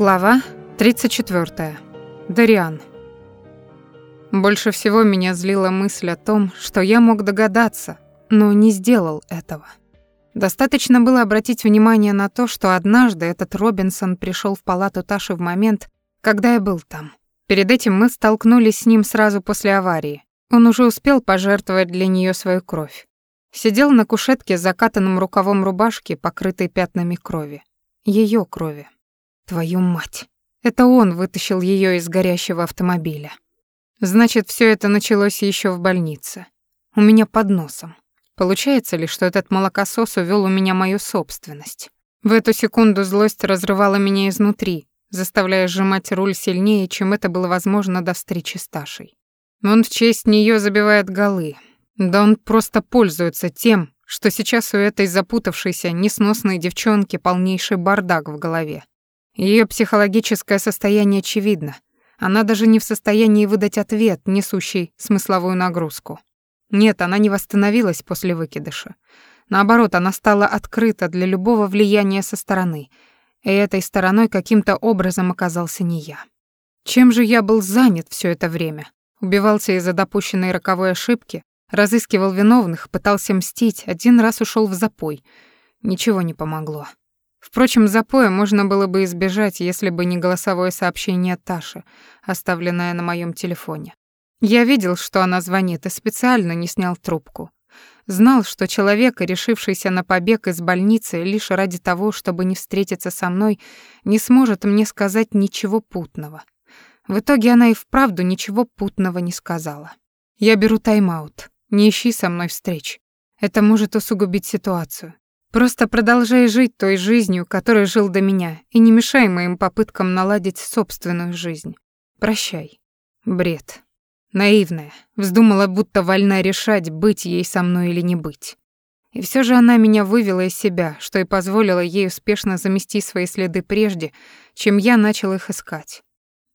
Глава 34. Дариан. Больше всего меня злила мысль о том, что я мог догадаться, но не сделал этого. Достаточно было обратить внимание на то, что однажды этот Робинсон пришел в палату Таши в момент, когда я был там. Перед этим мы столкнулись с ним сразу после аварии. Он уже успел пожертвовать для нее свою кровь. Сидел на кушетке с закатанным рукавом рубашки, покрытой пятнами крови. Ее крови. Твою мать. Это он вытащил ее из горящего автомобиля. Значит, все это началось еще в больнице. У меня под носом. Получается ли, что этот молокосос увел у меня мою собственность? В эту секунду злость разрывала меня изнутри, заставляя сжимать руль сильнее, чем это было возможно до встречи с Ташей. Он в честь нее забивает голы. Да он просто пользуется тем, что сейчас у этой запутавшейся, несносной девчонки полнейший бардак в голове. Ее психологическое состояние очевидно. Она даже не в состоянии выдать ответ, несущий смысловую нагрузку. Нет, она не восстановилась после выкидыша. Наоборот, она стала открыта для любого влияния со стороны. И этой стороной каким-то образом оказался не я. Чем же я был занят все это время? Убивался из-за допущенной роковой ошибки, разыскивал виновных, пытался мстить, один раз ушел в запой. Ничего не помогло. Впрочем, запоя можно было бы избежать, если бы не голосовое сообщение Таши, оставленное на моем телефоне. Я видел, что она звонит, и специально не снял трубку. Знал, что человек, решившийся на побег из больницы лишь ради того, чтобы не встретиться со мной, не сможет мне сказать ничего путного. В итоге она и вправду ничего путного не сказала. Я беру тайм-аут. Не ищи со мной встреч. Это может усугубить ситуацию. Просто продолжай жить той жизнью, которой жил до меня, и не мешай моим попыткам наладить собственную жизнь. Прощай. Бред. Наивная. Вздумала, будто вольна решать, быть ей со мной или не быть. И все же она меня вывела из себя, что и позволило ей успешно замести свои следы прежде, чем я начал их искать.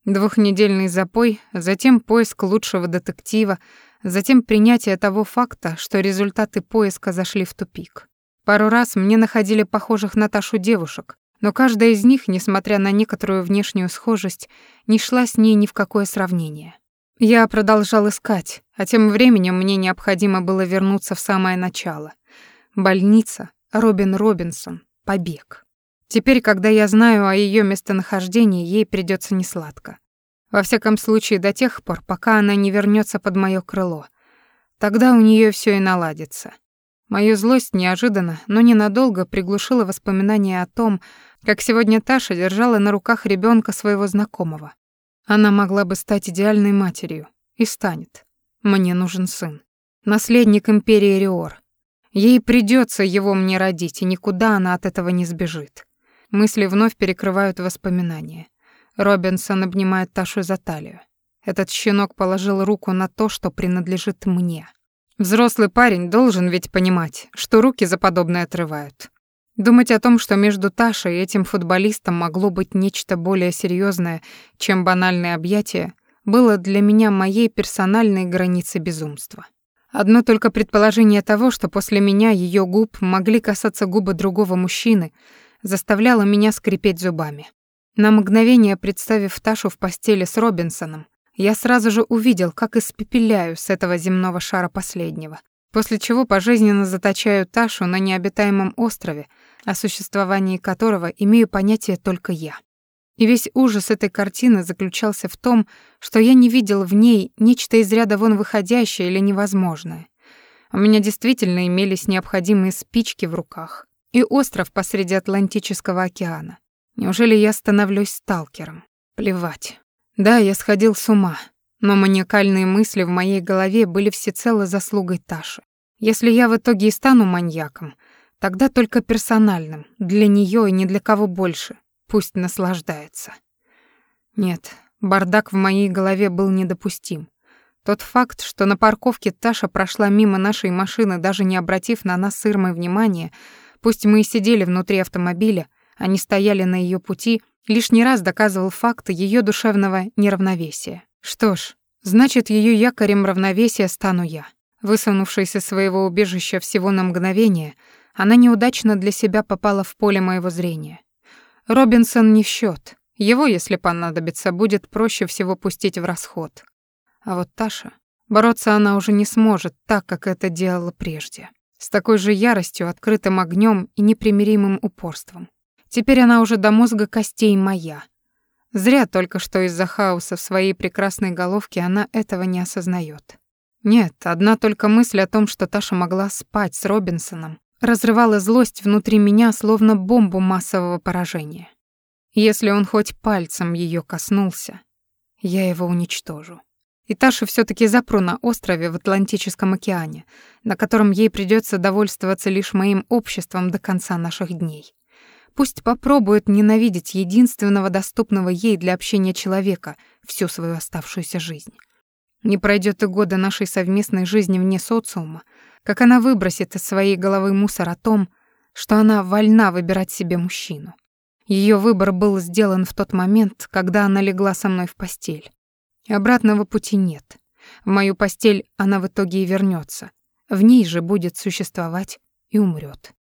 Двухнедельный запой, затем поиск лучшего детектива, затем принятие того факта, что результаты поиска зашли в тупик. Пару раз мне находили похожих на Ташу девушек, но каждая из них, несмотря на некоторую внешнюю схожесть, не шла с ней ни в какое сравнение. Я продолжал искать, а тем временем мне необходимо было вернуться в самое начало. Больница, Робин Робинсон, побег. Теперь, когда я знаю о ее местонахождении, ей придется несладко. Во всяком случае, до тех пор, пока она не вернется под мое крыло. Тогда у нее все и наладится. Мою злость неожиданно, но ненадолго приглушила воспоминания о том, как сегодня Таша держала на руках ребенка своего знакомого. Она могла бы стать идеальной матерью. И станет. Мне нужен сын. Наследник империи Риор. Ей придется его мне родить, и никуда она от этого не сбежит. Мысли вновь перекрывают воспоминания. Робинсон обнимает Ташу за талию. Этот щенок положил руку на то, что принадлежит мне. Взрослый парень должен ведь понимать, что руки за подобное отрывают. Думать о том, что между Ташей и этим футболистом могло быть нечто более серьезное, чем банальные объятия, было для меня моей персональной границей безумства. Одно только предположение того, что после меня ее губ могли касаться губы другого мужчины, заставляло меня скрипеть зубами. На мгновение представив Ташу в постели с Робинсоном, я сразу же увидел, как испепеляю с этого земного шара последнего, после чего пожизненно заточаю Ташу на необитаемом острове, о существовании которого имею понятие только я. И весь ужас этой картины заключался в том, что я не видел в ней нечто из ряда вон выходящее или невозможное. У меня действительно имелись необходимые спички в руках и остров посреди Атлантического океана. Неужели я становлюсь сталкером? Плевать. Да, я сходил с ума, но маниакальные мысли в моей голове были всецело заслугой Таши. Если я в итоге и стану маньяком, тогда только персональным, для нее и ни для кого больше. Пусть наслаждается. Нет, бардак в моей голове был недопустим. Тот факт, что на парковке Таша прошла мимо нашей машины, даже не обратив на нас с Ирмой внимания, пусть мы и сидели внутри автомобиля, они стояли на ее пути — лишний раз доказывал факт ее душевного неравновесия. Что ж, значит, ее якорем равновесия стану я. Высунувшись из своего убежища всего на мгновение, она неудачно для себя попала в поле моего зрения. Робинсон не в счет. Его, если понадобится, будет проще всего пустить в расход. А вот Таша... Бороться она уже не сможет так, как это делала прежде. С такой же яростью, открытым огнем и непримиримым упорством. Теперь она уже до мозга костей моя. Зря только что из-за хаоса в своей прекрасной головке она этого не осознает. Нет, одна только мысль о том, что Таша могла спать с Робинсоном, разрывала злость внутри меня, словно бомбу массового поражения. Если он хоть пальцем ее коснулся, я его уничтожу. И Ташу все таки запру на острове в Атлантическом океане, на котором ей придется довольствоваться лишь моим обществом до конца наших дней. Пусть попробует ненавидеть единственного доступного ей для общения человека всю свою оставшуюся жизнь. Не пройдет и года нашей совместной жизни вне социума, как она выбросит из своей головы мусор о том, что она вольна выбирать себе мужчину. Ее выбор был сделан в тот момент, когда она легла со мной в постель. Обратного пути нет. В мою постель она в итоге и вернется. В ней же будет существовать и умрет.